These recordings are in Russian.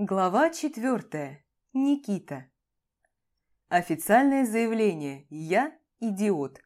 Глава четвертая. Никита. Официальное заявление «Я – идиот».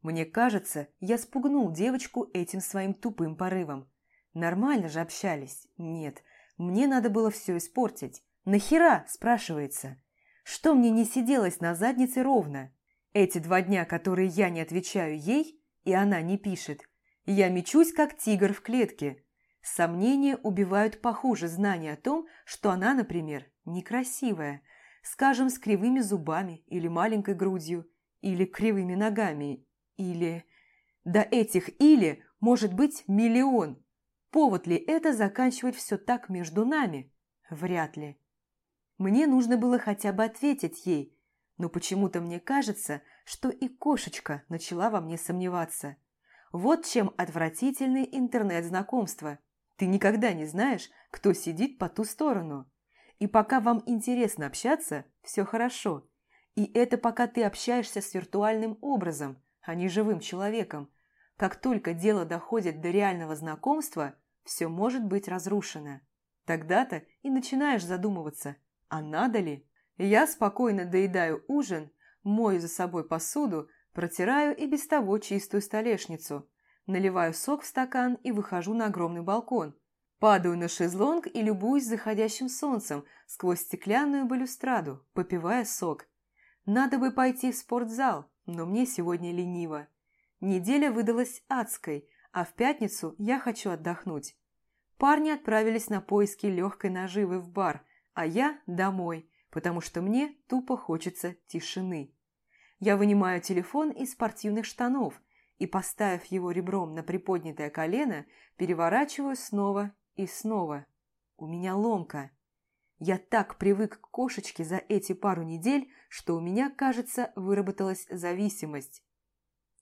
Мне кажется, я спугнул девочку этим своим тупым порывом. Нормально же общались. Нет, мне надо было все испортить. Нахера, спрашивается. Что мне не сиделось на заднице ровно? Эти два дня, которые я не отвечаю ей, и она не пишет, я мечусь, как тигр в клетке – Сомнения убивают похуже знания о том, что она, например, некрасивая, скажем, с кривыми зубами или маленькой грудью, или кривыми ногами, или... До этих «или» может быть миллион. Повод ли это заканчивать все так между нами? Вряд ли. Мне нужно было хотя бы ответить ей, но почему-то мне кажется, что и кошечка начала во мне сомневаться. Вот чем отвратительный интернет-знакомство – ты никогда не знаешь, кто сидит по ту сторону. И пока вам интересно общаться, все хорошо. И это пока ты общаешься с виртуальным образом, а не живым человеком. Как только дело доходит до реального знакомства, все может быть разрушено. Тогда-то и начинаешь задумываться, а надо ли? Я спокойно доедаю ужин, мою за собой посуду, протираю и без того чистую столешницу – Наливаю сок в стакан и выхожу на огромный балкон. Падаю на шезлонг и любуюсь заходящим солнцем сквозь стеклянную балюстраду, попивая сок. Надо бы пойти в спортзал, но мне сегодня лениво. Неделя выдалась адской, а в пятницу я хочу отдохнуть. Парни отправились на поиски легкой наживы в бар, а я домой, потому что мне тупо хочется тишины. Я вынимаю телефон из спортивных штанов – и, поставив его ребром на приподнятое колено, переворачиваю снова и снова. У меня ломка. Я так привык к кошечке за эти пару недель, что у меня, кажется, выработалась зависимость.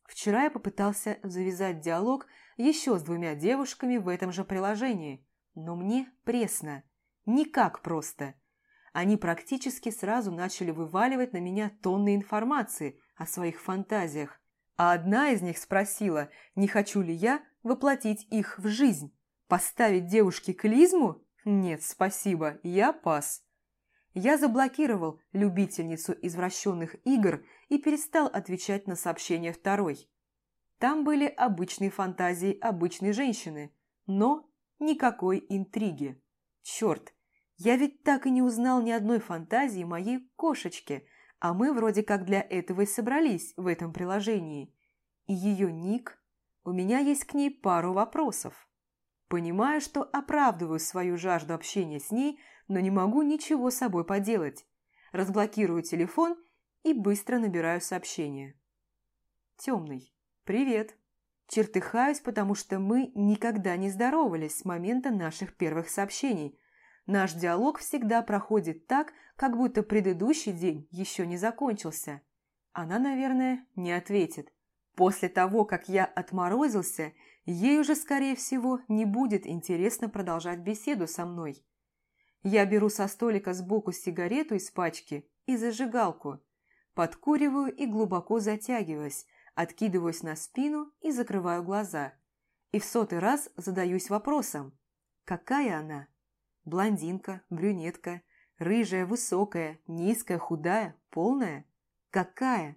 Вчера я попытался завязать диалог еще с двумя девушками в этом же приложении, но мне пресно. Никак просто. Они практически сразу начали вываливать на меня тонны информации о своих фантазиях, а одна из них спросила, не хочу ли я воплотить их в жизнь. Поставить девушке клизму? Нет, спасибо, я пас. Я заблокировал любительницу извращенных игр и перестал отвечать на сообщения второй. Там были обычные фантазии обычной женщины, но никакой интриги. Черт, я ведь так и не узнал ни одной фантазии моей кошечки – а мы вроде как для этого и собрались в этом приложении. И ее ник, у меня есть к ней пару вопросов. Понимаю, что оправдываю свою жажду общения с ней, но не могу ничего с собой поделать. Разблокирую телефон и быстро набираю сообщение. Темный. Привет. Чертыхаюсь, потому что мы никогда не здоровались с момента наших первых сообщений – Наш диалог всегда проходит так, как будто предыдущий день еще не закончился. Она, наверное, не ответит. После того, как я отморозился, ей уже, скорее всего, не будет интересно продолжать беседу со мной. Я беру со столика сбоку сигарету из пачки и зажигалку. Подкуриваю и глубоко затягиваюсь, откидываюсь на спину и закрываю глаза. И в сотый раз задаюсь вопросом, какая она? Блондинка, брюнетка, рыжая, высокая, низкая, худая, полная? Какая?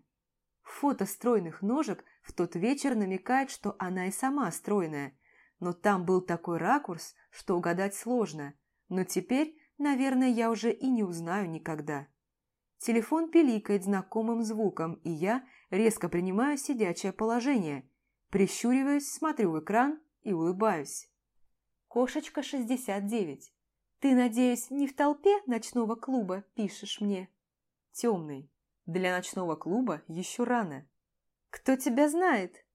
Фото стройных ножек в тот вечер намекает, что она и сама стройная, но там был такой ракурс, что угадать сложно. Но теперь, наверное, я уже и не узнаю никогда. Телефон пиликает знакомым звуком, и я резко принимаю сидячее положение. Прищуриваюсь, смотрю в экран и улыбаюсь. Кошечка 69. Ты, надеюсь, не в толпе ночного клуба пишешь мне? Темный. Для ночного клуба еще рано. Кто тебя знает?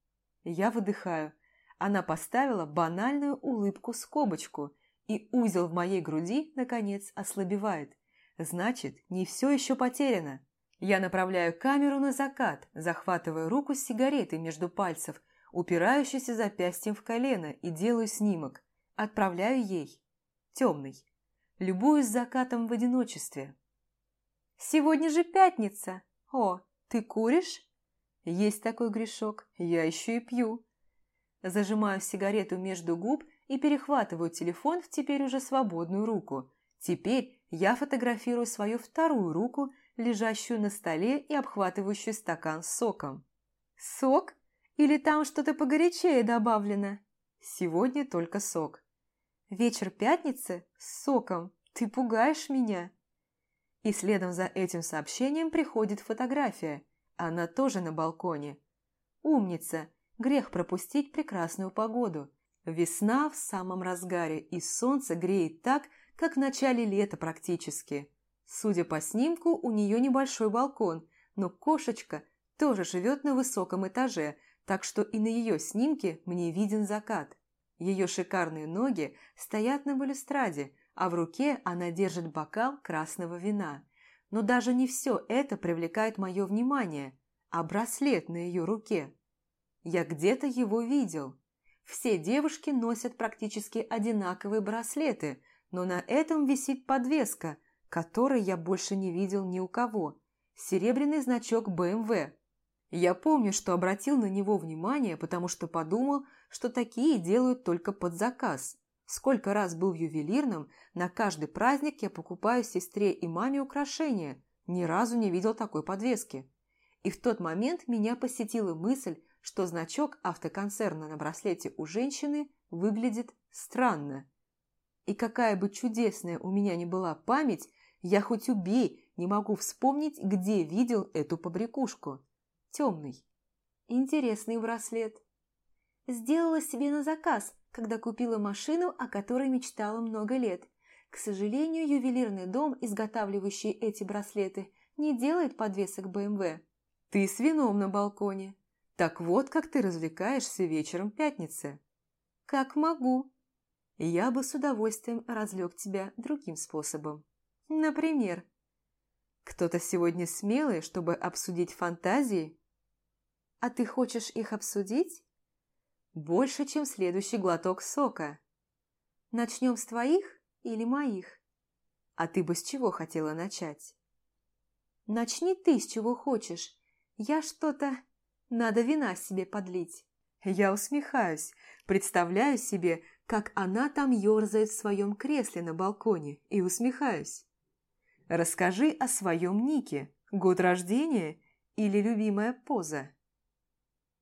Я выдыхаю. Она поставила банальную улыбку-скобочку, и узел в моей груди, наконец, ослабевает. Значит, не все еще потеряно. Я направляю камеру на закат, захватываю руку с сигаретой между пальцев, упирающейся запястьем в колено, и делаю снимок. Отправляю ей. Темный любуюсь закатом в одиночестве. «Сегодня же пятница! О, ты куришь?» «Есть такой грешок, я еще и пью». Зажимаю сигарету между губ и перехватываю телефон в теперь уже свободную руку. Теперь я фотографирую свою вторую руку, лежащую на столе и обхватывающую стакан с соком. «Сок? Или там что-то погорячее добавлено?» «Сегодня только сок». «Вечер пятницы? С соком? Ты пугаешь меня!» И следом за этим сообщением приходит фотография. Она тоже на балконе. Умница! Грех пропустить прекрасную погоду. Весна в самом разгаре, и солнце греет так, как в начале лета практически. Судя по снимку, у нее небольшой балкон, но кошечка тоже живет на высоком этаже, так что и на ее снимке мне виден закат. Ее шикарные ноги стоят на балюстраде, а в руке она держит бокал красного вина. Но даже не все это привлекает мое внимание, а браслет на ее руке. Я где-то его видел. Все девушки носят практически одинаковые браслеты, но на этом висит подвеска, которой я больше не видел ни у кого. Серебряный значок BMW. Я помню, что обратил на него внимание, потому что подумал, что такие делают только под заказ. Сколько раз был в ювелирном, на каждый праздник я покупаю сестре и маме украшения. Ни разу не видел такой подвески. И в тот момент меня посетила мысль, что значок автоконцерна на браслете у женщины выглядит странно. И какая бы чудесная у меня ни была память, я хоть убей, не могу вспомнить, где видел эту побрякушку. Темный. Интересный браслет. Сделала себе на заказ, когда купила машину, о которой мечтала много лет. К сожалению, ювелирный дом, изготавливающий эти браслеты, не делает подвесок БМВ. Ты с вином на балконе. Так вот, как ты развлекаешься вечером пятницы. Как могу. Я бы с удовольствием разлег тебя другим способом. Например, кто-то сегодня смелый, чтобы обсудить фантазии? А ты хочешь их обсудить? Больше, чем следующий глоток сока. Начнем с твоих или моих? А ты бы с чего хотела начать? Начни ты с чего хочешь. Я что-то... Надо вина себе подлить. Я усмехаюсь, представляю себе, как она там ерзает в своем кресле на балконе, и усмехаюсь. Расскажи о своем нике, год рождения или любимая поза.